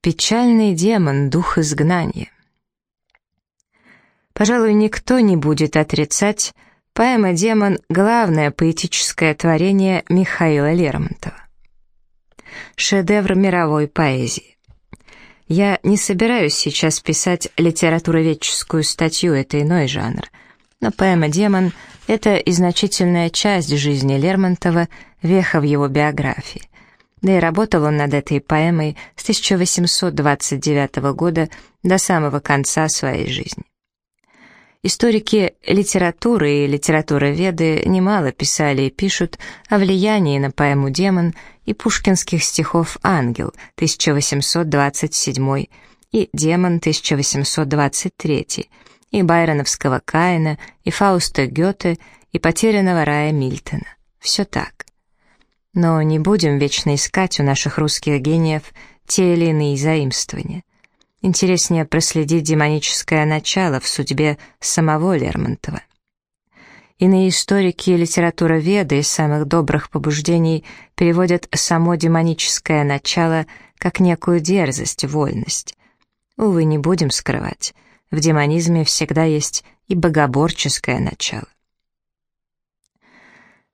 Печальный демон, дух изгнания. Пожалуй, никто не будет отрицать, поэма «Демон» — главное поэтическое творение Михаила Лермонтова. Шедевр мировой поэзии. Я не собираюсь сейчас писать литературоведческую статью, это иной жанр. Но поэма «Демон» — это и значительная часть жизни Лермонтова, веха в его биографии. Да и работал он над этой поэмой с 1829 года до самого конца своей жизни. Историки литературы и литературоведы немало писали и пишут о влиянии на поэму «Демон» и пушкинских стихов «Ангел» 1827 и «Демон» 1823, и байроновского Каина, и Фауста Гёте, и потерянного рая Мильтона. Все так. Но не будем вечно искать у наших русских гениев те или иные заимствования. Интереснее проследить демоническое начало в судьбе самого Лермонтова. Иные историки и литературоведы из самых добрых побуждений переводят само демоническое начало как некую дерзость, вольность. Увы, не будем скрывать, в демонизме всегда есть и богоборческое начало.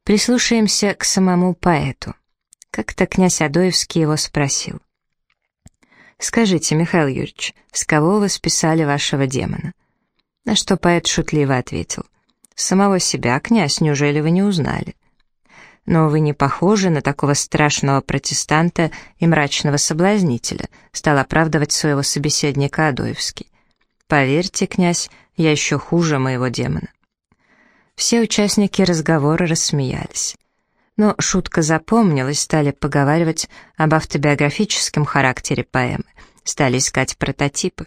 Прислушаемся к самому поэту. Как-то князь Адоевский его спросил. «Скажите, Михаил Юрьевич, с кого вы списали вашего демона?» На что поэт шутливо ответил. «Самого себя, князь, неужели вы не узнали?» «Но вы не похожи на такого страшного протестанта и мрачного соблазнителя», стал оправдывать своего собеседника Адоевский. «Поверьте, князь, я еще хуже моего демона». Все участники разговора рассмеялись. Но шутка запомнилась, стали поговаривать об автобиографическом характере поэмы, стали искать прототипы.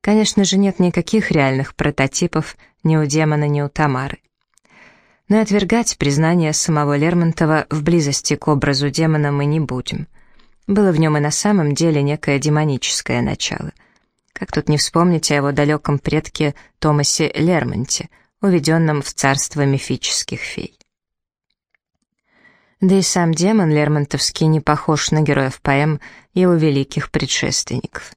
Конечно же, нет никаких реальных прототипов ни у демона, ни у Тамары. Но и отвергать признание самого Лермонтова в близости к образу демона мы не будем. Было в нем и на самом деле некое демоническое начало. Как тут не вспомнить о его далеком предке Томасе Лермонте — уведенном в царство мифических фей. Да и сам демон Лермонтовский не похож на героев поэм его великих предшественников.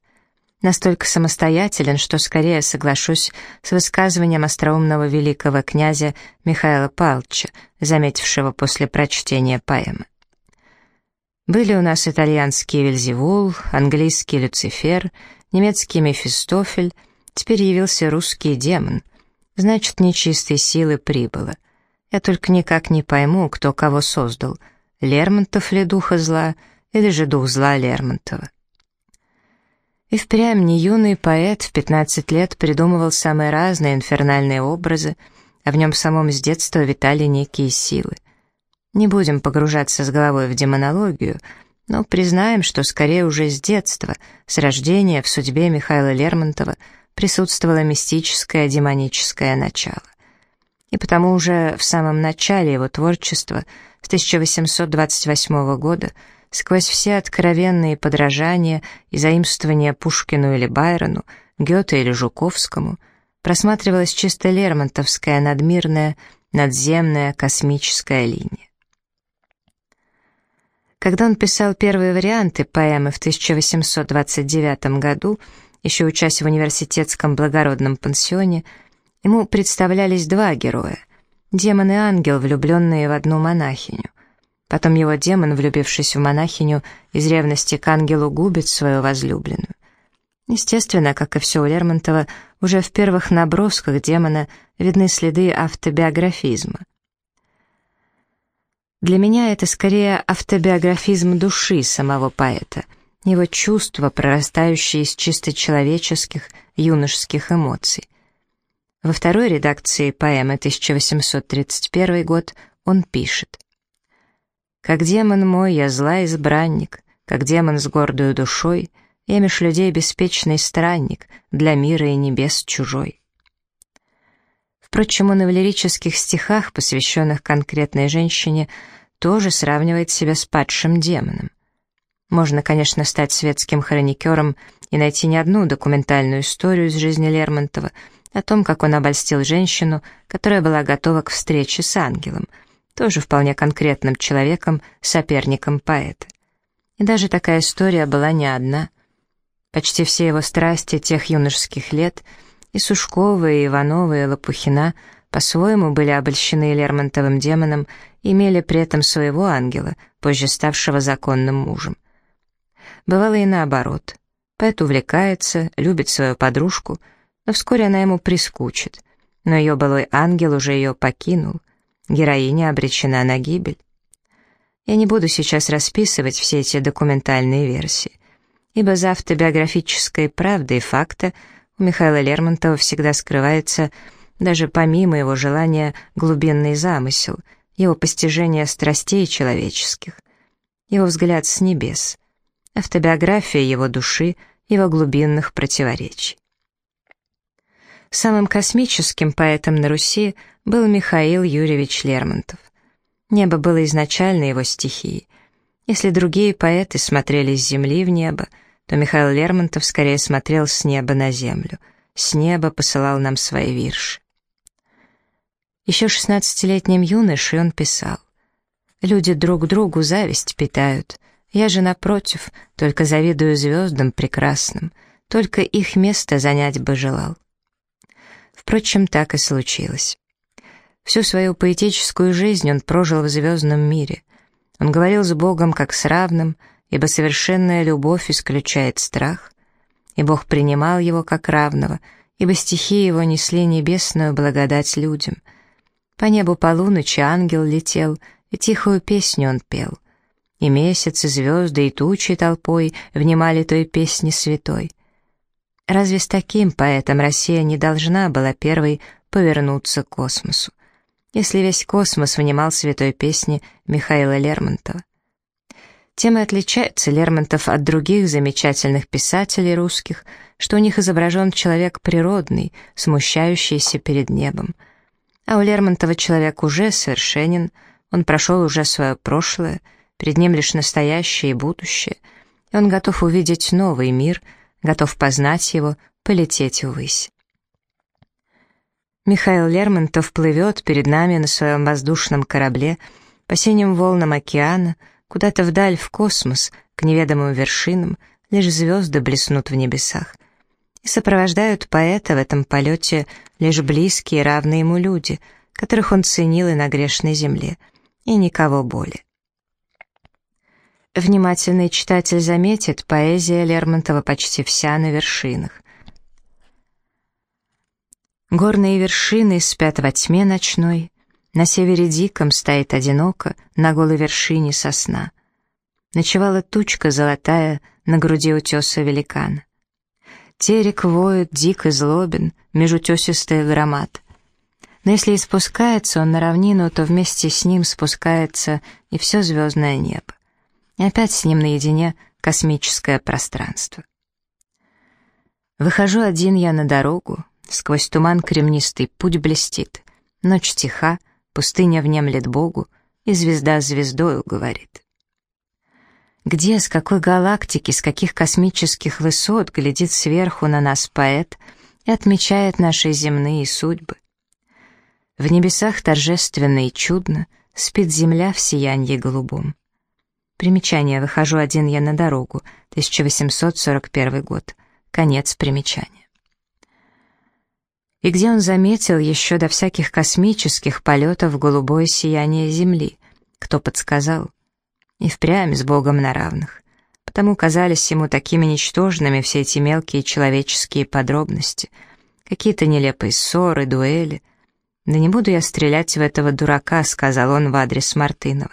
Настолько самостоятелен, что скорее соглашусь с высказыванием остроумного великого князя Михаила Павловича, заметившего после прочтения поэмы. Были у нас итальянский Вельзевул, английский Люцифер, немецкий Мефистофель, теперь явился русский демон — Значит, нечистой силы прибыло. Я только никак не пойму, кто кого создал. Лермонтов ли духа зла, или же дух зла Лермонтова. И впрямь не юный поэт в 15 лет придумывал самые разные инфернальные образы, а в нем самом с детства витали некие силы. Не будем погружаться с головой в демонологию, но признаем, что скорее уже с детства, с рождения в судьбе Михаила Лермонтова – присутствовало мистическое демоническое начало. И потому уже в самом начале его творчества, с 1828 года, сквозь все откровенные подражания и заимствования Пушкину или Байрону, Гёте или Жуковскому, просматривалась чисто лермонтовская надмирная, надземная космическая линия. Когда он писал первые варианты поэмы в 1829 году, еще учась в университетском благородном пансионе, ему представлялись два героя — демон и ангел, влюбленные в одну монахиню. Потом его демон, влюбившись в монахиню, из ревности к ангелу губит свою возлюбленную. Естественно, как и все у Лермонтова, уже в первых набросках демона видны следы автобиографизма. Для меня это скорее автобиографизм души самого поэта — его чувства, прорастающие из чисто человеческих, юношеских эмоций. Во второй редакции поэмы 1831 год он пишет «Как демон мой, я зла избранник, как демон с гордою душой, я меж людей беспечный странник, для мира и небес чужой». Впрочем, он и в лирических стихах, посвященных конкретной женщине, тоже сравнивает себя с падшим демоном. Можно, конечно, стать светским хроникером и найти не одну документальную историю из жизни Лермонтова о том, как он обольстил женщину, которая была готова к встрече с ангелом, тоже вполне конкретным человеком, соперником поэта. И даже такая история была не одна. Почти все его страсти тех юношеских лет, и Сушкова, и Иванова, и Лопухина по-своему были обольщены Лермонтовым демоном и имели при этом своего ангела, позже ставшего законным мужем. Бывало и наоборот. Поэт увлекается, любит свою подружку, но вскоре она ему прискучит. Но ее былой ангел уже ее покинул. Героиня обречена на гибель. Я не буду сейчас расписывать все эти документальные версии, ибо за автобиографической правдой факта у Михаила Лермонтова всегда скрывается, даже помимо его желания, глубинный замысел, его постижение страстей человеческих, его взгляд с небес — автобиография его души, его глубинных противоречий. Самым космическим поэтом на Руси был Михаил Юрьевич Лермонтов. Небо было изначально его стихией. Если другие поэты смотрели с земли в небо, то Михаил Лермонтов скорее смотрел с неба на землю, с неба посылал нам свои вирши. Еще шестнадцатилетним юношей он писал «Люди друг другу зависть питают, я же, напротив, только завидую звездам прекрасным, только их место занять бы желал. Впрочем, так и случилось. Всю свою поэтическую жизнь он прожил в звездном мире. Он говорил с Богом как с равным, ибо совершенная любовь исключает страх, и Бог принимал его как равного, ибо стихи его несли небесную благодать людям. По небу полуночи ангел летел, и тихую песню он пел — и месяц, и звезды, и тучи толпой внимали той песне святой. Разве с таким поэтом Россия не должна была первой повернуться к космосу, если весь космос внимал святой песне Михаила Лермонтова? Тем и отличается Лермонтов от других замечательных писателей русских, что у них изображен человек природный, смущающийся перед небом. А у Лермонтова человек уже совершенен, он прошел уже свое прошлое — Перед ним лишь настоящее и будущее, и он готов увидеть новый мир, готов познать его, полететь ввысь. Михаил Лермонтов плывет перед нами на своем воздушном корабле по синим волнам океана, куда-то вдаль в космос, к неведомым вершинам, лишь звезды блеснут в небесах. И сопровождают поэта в этом полете лишь близкие равные ему люди, которых он ценил и на грешной земле, и никого более. Внимательный читатель заметит, поэзия Лермонтова почти вся на вершинах. Горные вершины спят во тьме ночной, На севере диком стоит одиноко На голой вершине сосна. Ночевала тучка золотая На груди утеса великана. Терек воет, дик и злобен, Меж утесистых громад. Но если и спускается он на равнину, то вместе с ним спускается и все звездное небо и опять с ним наедине космическое пространство. Выхожу один я на дорогу, сквозь туман кремнистый путь блестит, ночь тиха, пустыня внемлет Богу, и звезда звездою говорит. Где, с какой галактики, с каких космических высот глядит сверху на нас поэт и отмечает наши земные судьбы? В небесах торжественно и чудно спит земля в сиянье голубом. Примечание. Выхожу один я на дорогу. 1841 год. Конец примечания. И где он заметил еще до всяких космических полетов голубое сияние Земли? Кто подсказал? И впрямь с Богом на равных. Потому казались ему такими ничтожными все эти мелкие человеческие подробности. Какие-то нелепые ссоры, дуэли. «Да не буду я стрелять в этого дурака», — сказал он в адрес Мартынова.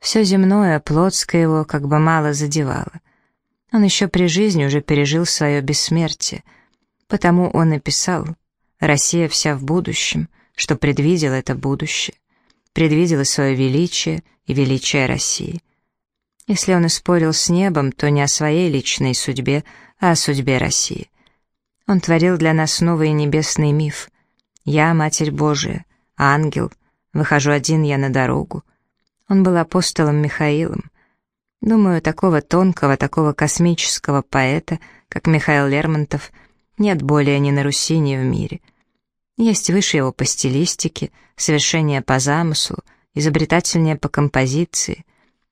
Все земное, плотское его как бы мало задевало. Он еще при жизни уже пережил свое бессмертие. Потому он и писал «Россия вся в будущем», что предвидел это будущее, предвидел свое величие и величие России. Если он и спорил с небом, то не о своей личной судьбе, а о судьбе России. Он творил для нас новый небесный миф. «Я, Матерь Божия, ангел, выхожу один я на дорогу, он был апостолом Михаилом. Думаю, такого тонкого, такого космического поэта, как Михаил Лермонтов, нет более ни на Руси, ни в мире. Есть выше его по стилистике, совершение по замыслу, изобретательнее по композиции,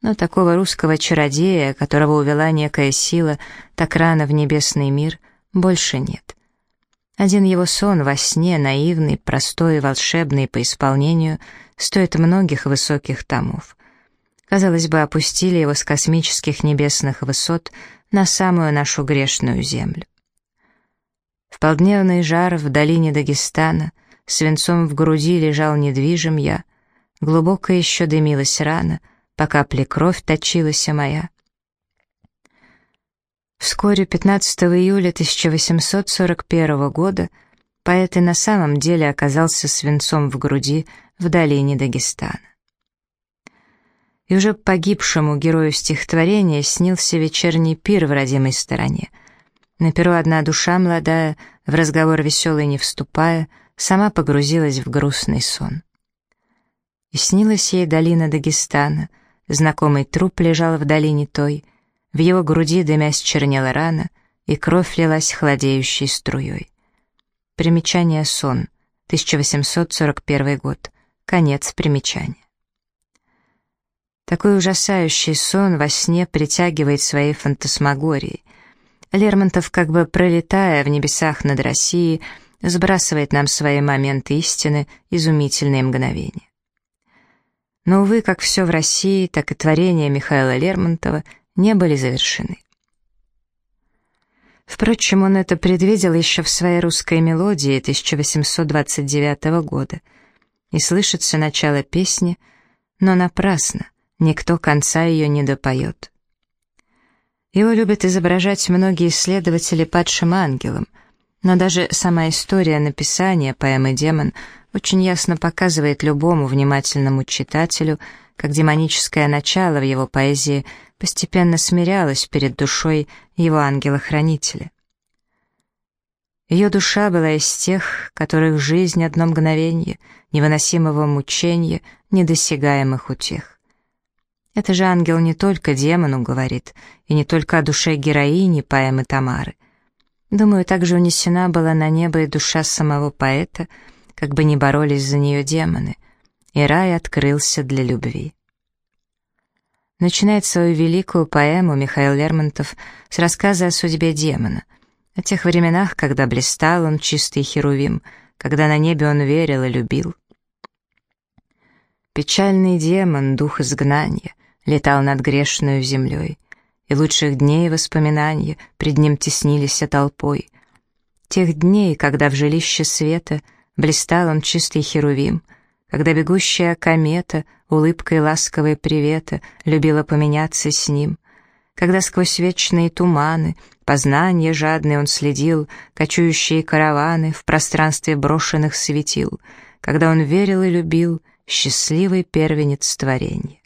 но такого русского чародея, которого увела некая сила так рано в небесный мир, больше нет. Один его сон во сне, наивный, простой и волшебный по исполнению, стоит многих высоких томов. Казалось бы, опустили его с космических небесных высот на самую нашу грешную землю. В полдневный жар в долине Дагестана свинцом в груди лежал недвижим я, глубоко еще дымилась рана, по капле кровь точилась моя. Вскоре, 15 июля 1841 года, поэт и на самом деле оказался свинцом в груди в долине Дагестана. И уже погибшему герою стихотворения снился вечерний пир в родимой стороне. На перу одна душа молодая, в разговор веселый не вступая, сама погрузилась в грустный сон. И снилась ей долина Дагестана, знакомый труп лежал в долине той — в его груди дымясь чернела рана, и кровь лилась хладеющей струей. Примечание «Сон», 1841 год. Конец примечания. Такой ужасающий сон во сне притягивает своей фантасмагорией. Лермонтов, как бы пролетая в небесах над Россией, сбрасывает нам свои моменты истины, изумительные мгновения. Но, увы, как все в России, так и творение Михаила Лермонтова не были завершены. Впрочем, он это предвидел еще в своей русской мелодии 1829 года. И слышится начало песни, но напрасно, никто конца ее не допоет. Его любят изображать многие исследователи падшим ангелом, но даже сама история написания поэмы «Демон» очень ясно показывает любому внимательному читателю, как демоническое начало в его поэзии постепенно смирялась перед душой его ангела-хранителя. Ее душа была из тех, которых жизнь одно мгновенье, невыносимого мучения, недосягаемых утех. Это же ангел не только демону говорит, и не только о душе героини поэмы Тамары. Думаю, также унесена была на небо и душа самого поэта, как бы ни боролись за нее демоны, и рай открылся для любви начинает свою великую поэму Михаил Лермонтов с рассказа о судьбе демона, о тех временах, когда блистал он чистый херувим, когда на небе он верил и любил. Печальный демон, дух изгнания, летал над грешную землей, и лучших дней воспоминания пред ним теснились толпой. Тех дней, когда в жилище света блистал он чистый херувим — когда бегущая комета улыбкой ласковой привета любила поменяться с ним, когда сквозь вечные туманы познания жадный он следил, кочующие караваны в пространстве брошенных светил, когда он верил и любил счастливый первенец творения.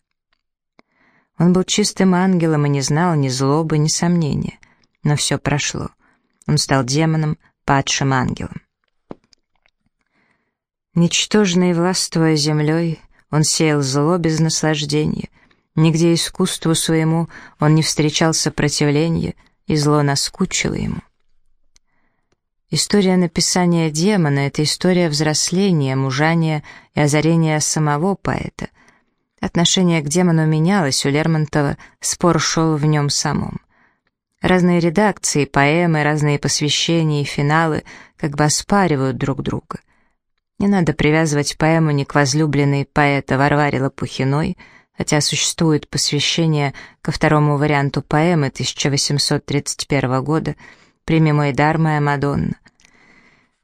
Он был чистым ангелом и не знал ни злобы, ни сомнения, но все прошло. Он стал демоном, падшим ангелом. Ничтожный властвуя землей, он сеял зло без наслаждения. Нигде искусству своему он не встречал сопротивления, и зло наскучило ему. История написания демона — это история взросления, мужания и озарения самого поэта. Отношение к демону менялось у Лермонтова, спор шел в нем самом. Разные редакции, поэмы, разные посвящения и финалы как бы оспаривают друг друга — не надо привязывать поэму ни к возлюбленной поэта Варваре Лопухиной, хотя существует посвящение ко второму варианту поэмы 1831 года «Прими мой дар, моя Мадонна»,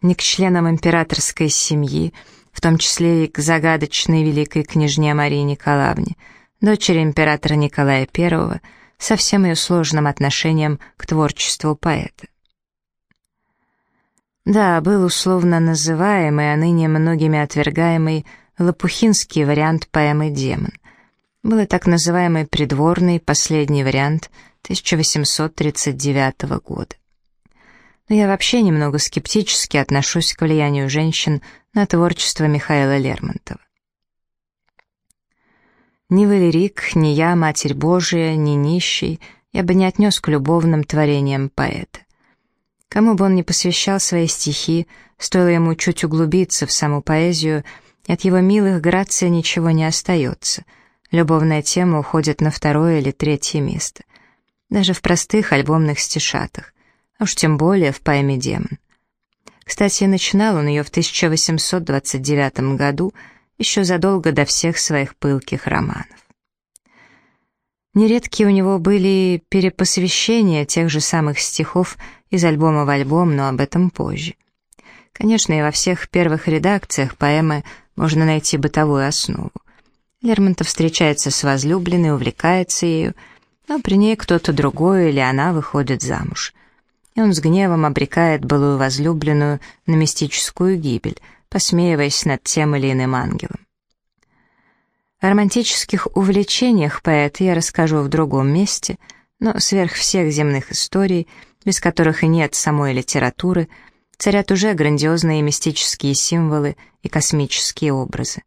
ни к членам императорской семьи, в том числе и к загадочной великой княжне Марии Николаевне, дочери императора Николая I, со всем ее сложным отношением к творчеству поэта. Да, был условно называемый, а ныне многими отвергаемый лопухинский вариант поэмы «Демон». Был и так называемый придворный последний вариант 1839 года. Но я вообще немного скептически отношусь к влиянию женщин на творчество Михаила Лермонтова. Ни Валерик, ни я, Матерь Божия, ни нищий, я бы не отнес к любовным творениям поэта. Кому бы он ни посвящал свои стихи, стоило ему чуть углубиться в саму поэзию, от его милых граций ничего не остается. Любовная тема уходит на второе или третье место. Даже в простых альбомных стишатах, а уж тем более в поэме «Демон». Кстати, начинал он ее в 1829 году, еще задолго до всех своих пылких романов. Нередки у него были перепосвящения тех же самых стихов из альбома в альбом, но об этом позже. Конечно, и во всех первых редакциях поэмы можно найти бытовую основу. Лермонтов встречается с возлюбленной, увлекается ею, но при ней кто-то другой или она выходит замуж. И он с гневом обрекает былую возлюбленную на мистическую гибель, посмеиваясь над тем или иным ангелом. О романтических увлечениях поэта я расскажу в другом месте, но сверх всех земных историй, без которых и нет самой литературы, царят уже грандиозные мистические символы и космические образы.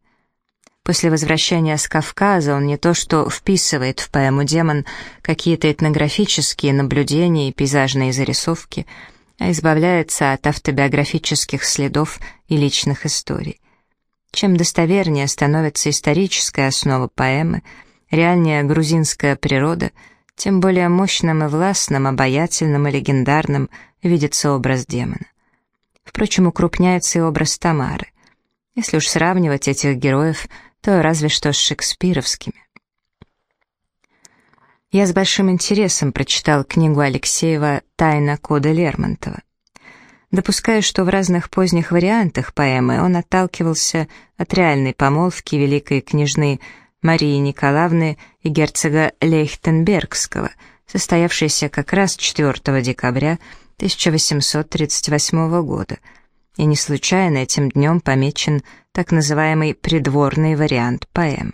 После возвращения с Кавказа он не то что вписывает в поэму «Демон» какие-то этнографические наблюдения и пейзажные зарисовки, а избавляется от автобиографических следов и личных историй. Чем достовернее становится историческая основа поэмы, реальнее грузинская природа, тем более мощным и властным, обаятельным и легендарным видится образ демона. Впрочем, укрупняется и образ Тамары. Если уж сравнивать этих героев, то разве что с шекспировскими. Я с большим интересом прочитал книгу Алексеева «Тайна кода Лермонтова». Допускаю, что в разных поздних вариантах поэмы он отталкивался от реальной помолвки великой княжны Марии Николаевны и герцога Лейхтенбергского, состоявшейся как раз 4 декабря 1838 года, и не случайно этим днем помечен так называемый придворный вариант поэмы.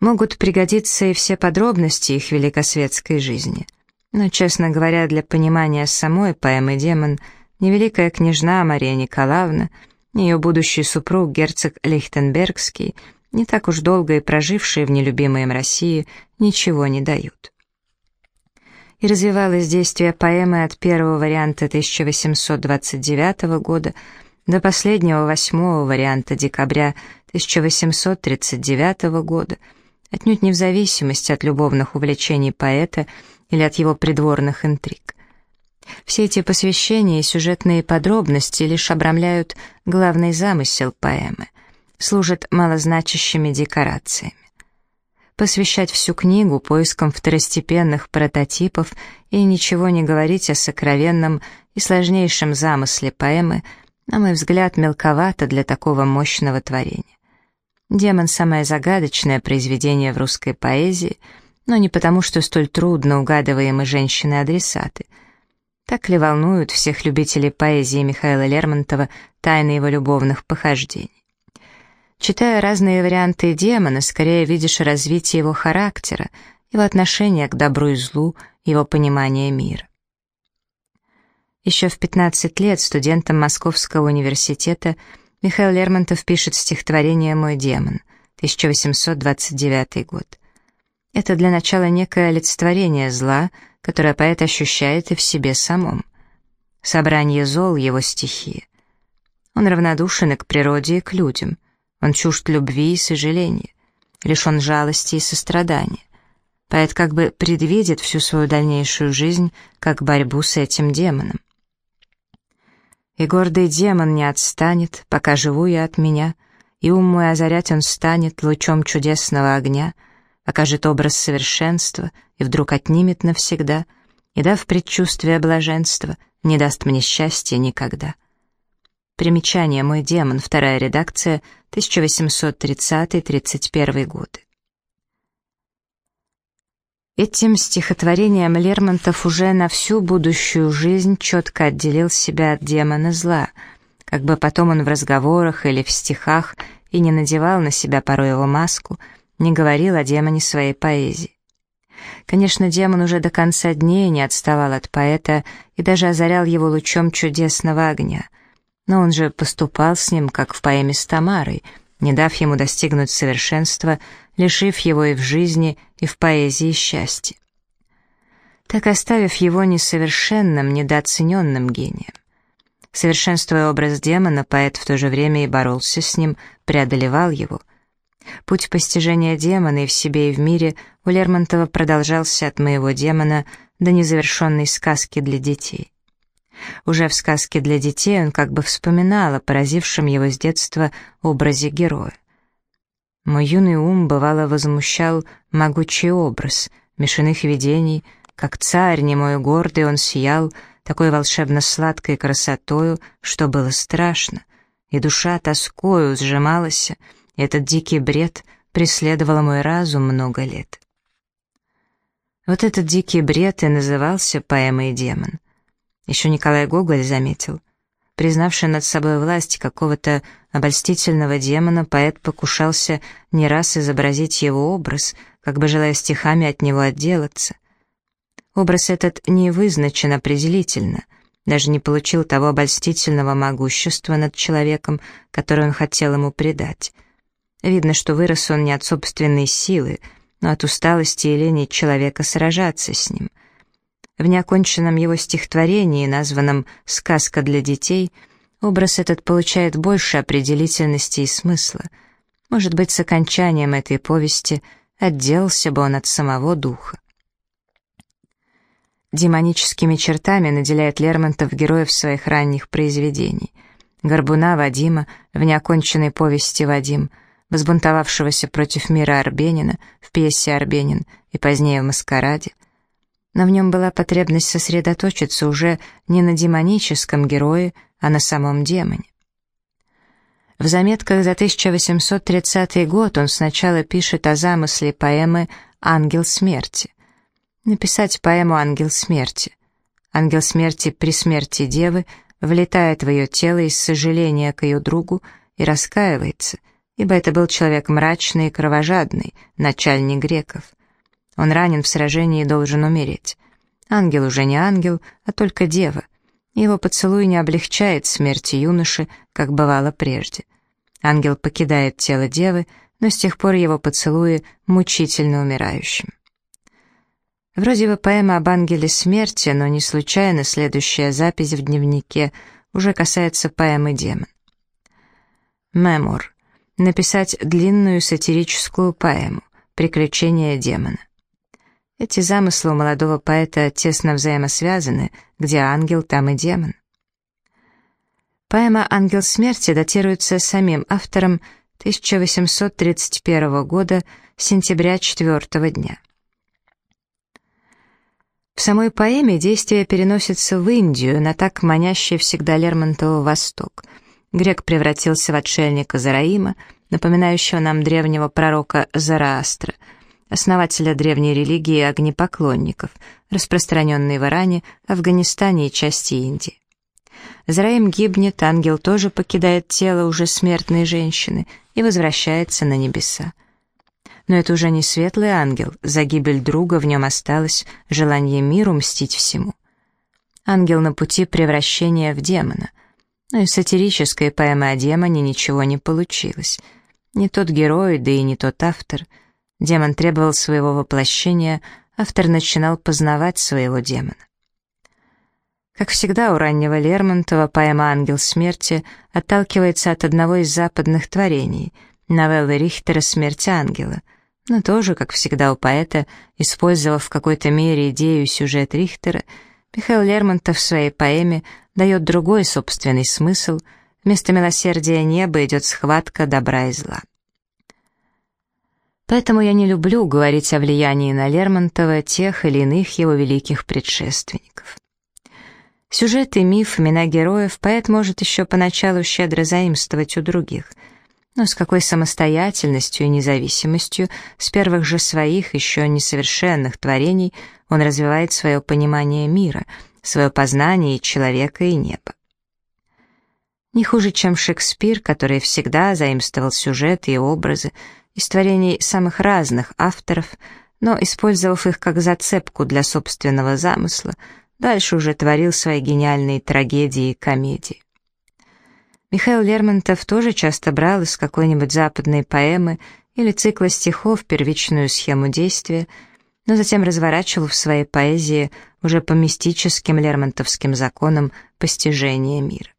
Могут пригодиться и все подробности их великосветской жизни — но, честно говоря, для понимания самой поэмы «Демон» ни великая княжна Мария Николаевна, ни ее будущий супруг герцог Лихтенбергский, не так уж долго и прожившие в нелюбимой им России, ничего не дают. И развивалось действие поэмы от первого варианта 1829 года до последнего восьмого варианта декабря 1839 года, отнюдь не в зависимости от любовных увлечений поэта или от его придворных интриг. Все эти посвящения и сюжетные подробности лишь обрамляют главный замысел поэмы, служат малозначащими декорациями. Посвящать всю книгу поискам второстепенных прототипов и ничего не говорить о сокровенном и сложнейшем замысле поэмы, на мой взгляд, мелковато для такого мощного творения. «Демон» — самое загадочное произведение в русской поэзии — но не потому, что столь трудно угадываемы женщины-адресаты. Так ли волнуют всех любителей поэзии Михаила Лермонтова тайны его любовных похождений? Читая разные варианты демона, скорее видишь развитие его характера, его отношение к добру и злу, его понимание мира. Еще в 15 лет студентом Московского университета Михаил Лермонтов пишет стихотворение «Мой демон», 1829 год. Это для начала некое олицетворение зла, которое поэт ощущает и в себе самом. Собрание зол — его стихия. Он равнодушен и к природе, и к людям. Он чужд любви и сожаления, лишен жалости и сострадания. Поэт как бы предвидит всю свою дальнейшую жизнь как борьбу с этим демоном. И гордый демон не отстанет, пока живу я от меня, и ум мой озарять он станет лучом чудесного огня — окажет образ совершенства и вдруг отнимет навсегда, и, дав предчувствие блаженства, не даст мне счастья никогда. Примечание «Мой демон», вторая редакция, 1830-31 годы. Этим стихотворением Лермонтов уже на всю будущую жизнь четко отделил себя от демона зла, как бы потом он в разговорах или в стихах и не надевал на себя порой его маску — не говорил о демоне своей поэзии. Конечно, демон уже до конца дней не отставал от поэта и даже озарял его лучом чудесного огня. Но он же поступал с ним, как в поэме с Тамарой, не дав ему достигнуть совершенства, лишив его и в жизни, и в поэзии счастья. Так оставив его несовершенным, недооцененным гением. Совершенствуя образ демона, поэт в то же время и боролся с ним, преодолевал его — Путь постижения демона и в себе, и в мире у Лермонтова продолжался от моего демона до незавершенной сказки для детей. Уже в сказке для детей он как бы вспоминал о поразившем его с детства образе героя. Мой юный ум бывало возмущал могучий образ мешаных видений, как царь немой гордый он сиял, такой волшебно-сладкой красотою, что было страшно, и душа тоскою сжималась, этот дикий бред преследовал мой разум много лет. Вот этот дикий бред и назывался поэмой «Демон». Еще Николай Гоголь заметил. Признавший над собой власть какого-то обольстительного демона, поэт покушался не раз изобразить его образ, как бы желая стихами от него отделаться. Образ этот не вызначен определительно, даже не получил того обольстительного могущества над человеком, которое он хотел ему придать. Видно, что вырос он не от собственной силы, но от усталости и лени человека сражаться с ним. В неоконченном его стихотворении, названном «Сказка для детей», образ этот получает больше определительности и смысла. Может быть, с окончанием этой повести отделался бы он от самого духа. Демоническими чертами наделяет Лермонтов героев своих ранних произведений. Горбуна Вадима в неоконченной повести «Вадим», возбунтовавшегося против мира Арбенина в пьесе «Арбенин» и позднее в «Маскараде», но в нем была потребность сосредоточиться уже не на демоническом герое, а на самом демоне. В заметках за 1830 год он сначала пишет о замысле поэмы «Ангел смерти». Написать поэму «Ангел смерти». Ангел смерти при смерти девы влетает в ее тело из сожаления к ее другу и раскаивается — ибо это был человек мрачный и кровожадный, начальник греков. Он ранен в сражении и должен умереть. Ангел уже не ангел, а только дева. Его поцелуй не облегчает смерти юноши, как бывало прежде. Ангел покидает тело девы, но с тех пор его поцелуи мучительно умирающим. Вроде бы поэма об ангеле смерти, но не случайно следующая запись в дневнике уже касается поэмы «Демон». Мемор написать длинную сатирическую поэму «Приключения демона». Эти замыслы у молодого поэта тесно взаимосвязаны, где ангел, там и демон. Поэма «Ангел смерти» датируется самим автором 1831 года, сентября 4 дня. В самой поэме действие переносится в Индию, на так манящий всегда Лермонтова восток — Грек превратился в отшельника Зараима, напоминающего нам древнего пророка Зараастра, основателя древней религии огнепоклонников, распространенной в Иране, Афганистане и части Индии. Зараим гибнет, ангел тоже покидает тело уже смертной женщины и возвращается на небеса. Но это уже не светлый ангел, за гибель друга в нем осталось желание миру мстить всему. Ангел на пути превращения в демона — но и сатирической поэмы о демоне ничего не получилось. Не тот герой, да и не тот автор. Демон требовал своего воплощения, автор начинал познавать своего демона. Как всегда у раннего Лермонтова поэма «Ангел смерти» отталкивается от одного из западных творений — новеллы Рихтера «Смерть ангела», но тоже, как всегда у поэта, использовав в какой-то мере идею сюжет Рихтера, Михаил Лермонтов в своей поэме дает другой собственный смысл, вместо милосердия неба идет схватка добра и зла. Поэтому я не люблю говорить о влиянии на Лермонтова тех или иных его великих предшественников. Сюжет и миф, имена героев поэт может еще поначалу щедро заимствовать у других, но с какой самостоятельностью и независимостью с первых же своих еще несовершенных творений он развивает свое понимание мира — свое познание человека, и неба. Не хуже, чем Шекспир, который всегда заимствовал сюжеты и образы из творений самых разных авторов, но, использовав их как зацепку для собственного замысла, дальше уже творил свои гениальные трагедии и комедии. Михаил Лермонтов тоже часто брал из какой-нибудь западной поэмы или цикла стихов первичную схему действия, но затем разворачивал в своей поэзии уже по мистическим лермонтовским законам постижения мира.